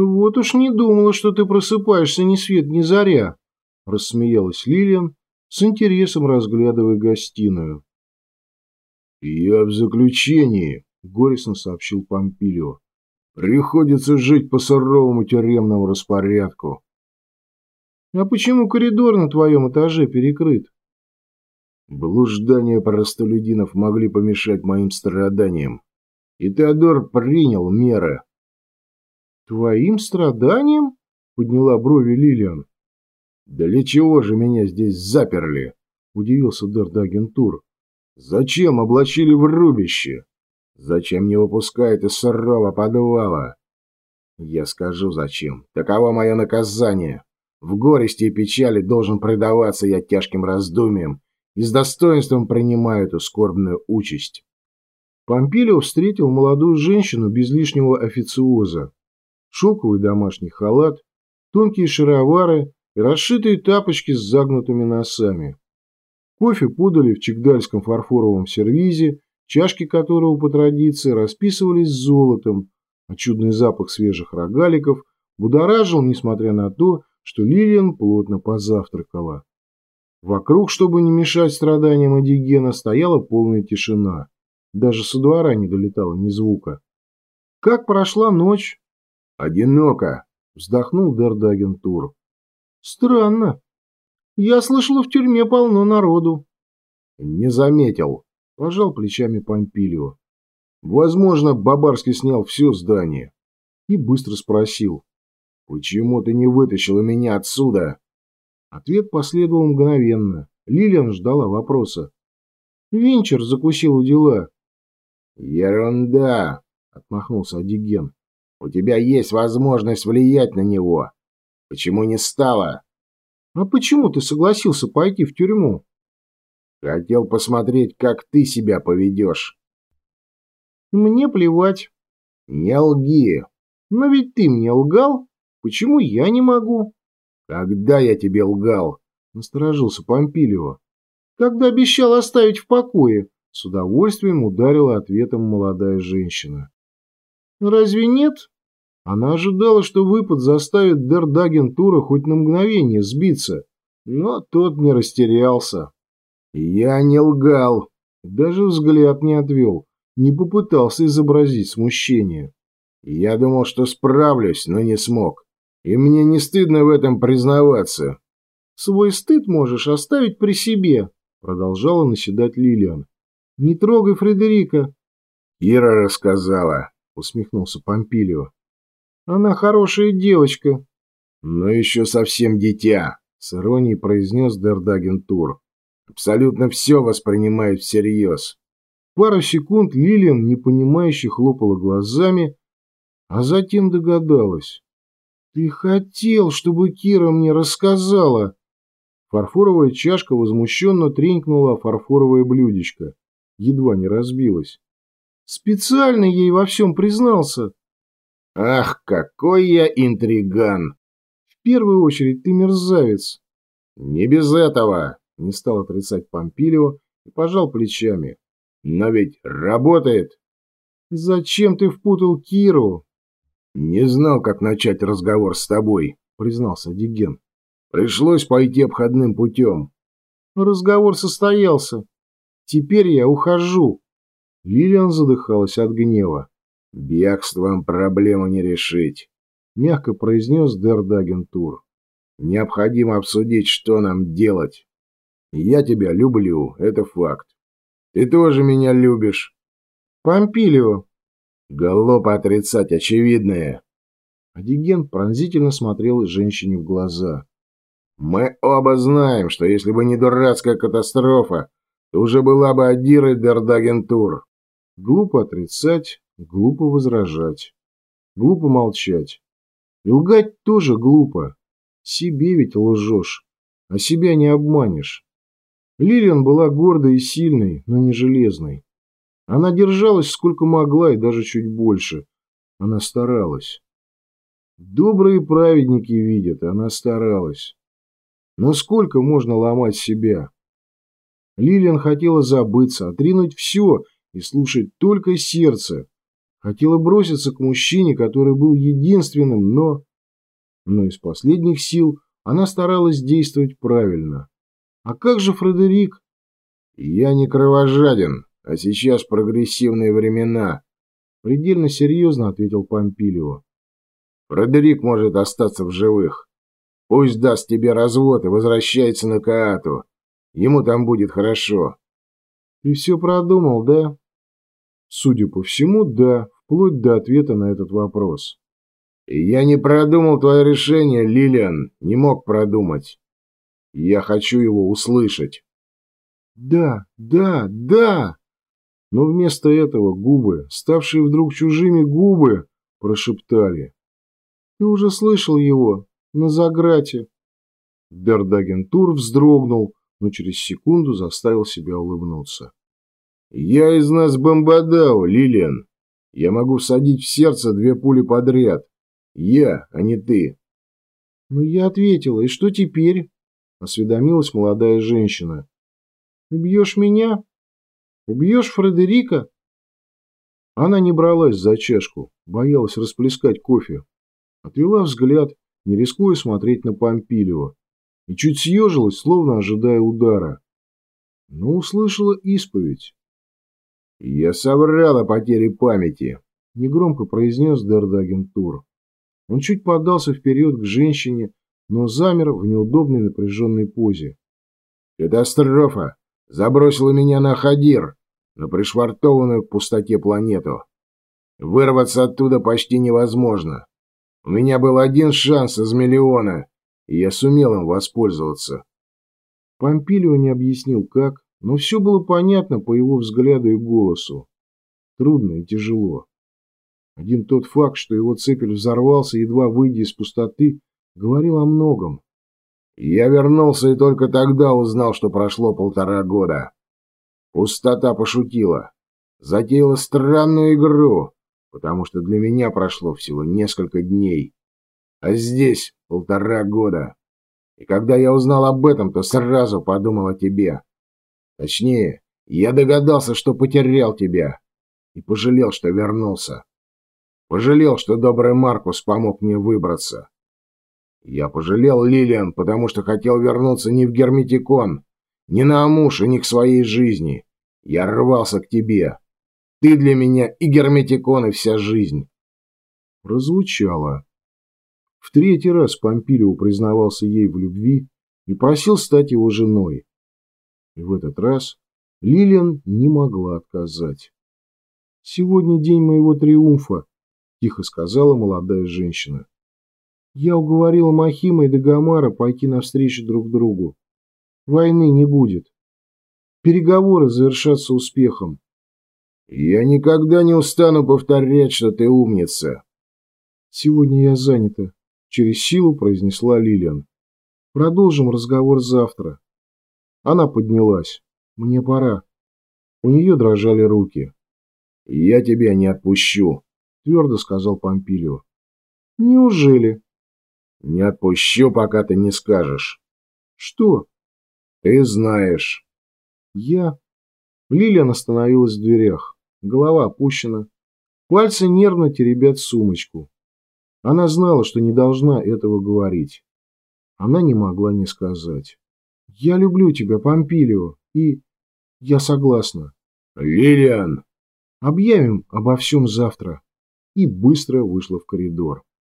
«Вот уж не думала, что ты просыпаешься ни свет ни заря», – рассмеялась Лилиан, с интересом разглядывая гостиную. «Я в заключении», — горестно сообщил Помпилио. «Приходится жить по суровому тюремному распорядку». «А почему коридор на твоем этаже перекрыт?» Блуждания простолюдинов могли помешать моим страданиям, и Теодор принял меры. «Твоим страданиям?» — подняла брови Лилиан. «Для чего же меня здесь заперли?» — удивился Дердагентур. «Зачем облачили в рубище? Зачем не выпускают из сырого подвала?» «Я скажу, зачем. Таково мое наказание. В горести и печали должен предаваться я тяжким раздумьям и с достоинством принимаю эту скорбную участь». Помпилио встретил молодую женщину без лишнего официоза. Шелковый домашний халат, тонкие шаровары и расшитые тапочки с загнутыми носами. Кофе подали в чигдальском фарфоровом сервизе, чашки которого по традиции расписывались золотом, а чудный запах свежих рогаликов будоражил, несмотря на то, что Лилиан плотно позавтракала. Вокруг, чтобы не мешать страданиям Адигена, стояла полная тишина. Даже со двора не долетало ни звука. «Как прошла ночь?» «Одиноко», — вздохнул Дердагентур. Странно. Я слышала, в тюрьме полно народу. Не заметил. Пожал плечами Помпилио. Возможно, Бабарский снял все здание. И быстро спросил. Почему ты не вытащила меня отсюда? Ответ последовал мгновенно. Лилиан ждала вопроса. Винчер закусил у дела. Ерунда, отмахнулся Адиген. У тебя есть возможность влиять на него. Почему не стало? А почему ты согласился пойти в тюрьму? Хотел посмотреть, как ты себя поведешь. Мне плевать. Не лги. Но ведь ты мне лгал. Почему я не могу? Когда я тебе лгал? Насторожился Помпилио. Когда обещал оставить в покое. С удовольствием ударила ответом молодая женщина. Разве нет? Она ожидала, что выпад заставит Дердагентура хоть на мгновение сбиться, но тот не растерялся. «Я не лгал!» Даже взгляд не отвел, не попытался изобразить смущение. «Я думал, что справлюсь, но не смог. И мне не стыдно в этом признаваться». «Свой стыд можешь оставить при себе», — продолжала наседать Лилиан. «Не трогай Фредерика». «Ира рассказала», — усмехнулся Помпилио. Она хорошая девочка. Но еще совсем дитя, с иронией произнес Дердагентур. Абсолютно все воспринимает всерьез. Пару секунд Лилиан непонимающе хлопала глазами, а затем догадалась. «Ты хотел, чтобы Кира мне рассказала!» Фарфоровая чашка возмущенно тренькнула фарфоровое блюдечко. Едва не разбилась. «Специально ей во всем признался!» Ах, какой я интриган! В первую очередь ты мерзавец. Не без этого, не стал отрицать Помпилио и пожал плечами. Но ведь работает. Зачем ты впутал Киру? Не знал, как начать разговор с тобой, признался Диген. Пришлось пойти обходным путем. Разговор состоялся. Теперь я ухожу. Лилиан задыхалась от гнева. «Бегством проблему не решить», — мягко произнес Дердагентур. «Необходимо обсудить, что нам делать. Я тебя люблю, это факт. Ты тоже меня любишь». «Помпилио». «Глупо отрицать очевидное». Адиген пронзительно смотрел женщине в глаза. «Мы оба знаем, что если бы не дурацкая катастрофа, то уже была бы Адира Дердагентур». Глупо отрицать, Глупо возражать. Глупо молчать. И лгать тоже глупо. Себе ведь лжешь, а себя не обманешь. Лилиан была гордой и сильной, но не железной. Она держалась сколько могла и даже чуть больше. Она старалась. Добрые праведники видят, она старалась. Но сколько можно ломать себя? Лилиан хотела забыться, отринуть все и слушать только сердце, Хотела броситься к мужчине, который был единственным, но... Но из последних сил она старалась действовать правильно. А как же Фредерик? Я не кровожаден, а сейчас прогрессивные времена, предельно серьезно ответил Помпилио. Фредерик может остаться в живых. Пусть даст тебе развод и возвращается на Каату. Ему там будет хорошо. Ты все продумал, да? Судя по всему, да, вплоть до ответа на этот вопрос. Я не продумал твое решение, Лилиан, не мог продумать. Я хочу его услышать. Да, да, да! Но вместо этого губы, ставшие вдруг чужими губы, прошептали. Ты уже слышал его на заграте. Дердагентур вздрогнул, но через секунду заставил себя улыбнуться. «Я из нас бомбадау, Лилиан. Я могу всадить в сердце две пули подряд. Я, а не ты». «Ну, я ответила. И что теперь?» — осведомилась молодая женщина. «Убьешь меня? Убьешь Фредерика?» Она не бралась за чашку, боялась расплескать кофе. Отвела взгляд, не рискуя смотреть на Помпилио, и чуть съежилась, словно ожидая удара. Но услышала исповедь. «Я соврал о потере памяти», — негромко произнес Дердагентур. Он чуть подался вперед к женщине, но замер в неудобной напряженной позе. «Катастрофа! Забросила меня на Хадир, на пришвартованную к пустоте планету. Вырваться оттуда почти невозможно. У меня был один шанс из миллиона, и я сумел им воспользоваться. Помпилио не объяснил как, но все было понятно по его взгляду и голосу. Трудно и тяжело. Один тот факт, что его цепель взорвался, едва выйдя из пустоты, говорил о многом. Я вернулся и только тогда узнал, что прошло полтора года. Пустота пошутила. Затеяла странную игру, потому что для меня прошло всего несколько дней. А здесь полтора года. И когда я узнал об этом, то сразу подумал о тебе. Точнее, я догадался, что потерял тебя. И пожалел, что вернулся. Пожалел, что добрый Маркус помог мне выбраться. Я пожалел Лилиан, потому что хотел вернуться не в Герметикон, не на Амуш и не к своей жизни. Я рвался к тебе. Ты для меня и Герметикон, и вся жизнь. Прозвучало. В третий раз Помпилио признавался ей в любви и просил стать его женой. И в этот раз Лилиан не могла отказать. «Сегодня день моего триумфа», – тихо сказала молодая женщина. «Я уговорила Махима и Дагомара пойти навстречу друг другу. Войны не будет. Переговоры завершатся успехом. Я никогда не устану повторять, что ты умница. Сегодня я занята, через силу произнесла Лилиан. Продолжим разговор завтра. Она поднялась. Мне пора. У нее дрожали руки. Я тебя не отпущу, твердо сказал Помпилио. Неужели? Не отпущу, пока ты не скажешь. Что? Ты знаешь. Я... Лилиан остановилась в дверях. Голова опущена. Пальцы нервно теребят сумочку. Она знала, что не должна этого говорить. Она не могла не сказать. «Я люблю тебя, Помпилио, и я согласна». «Лилиан!» «Объявим обо всем завтра». И быстро вышла в коридор.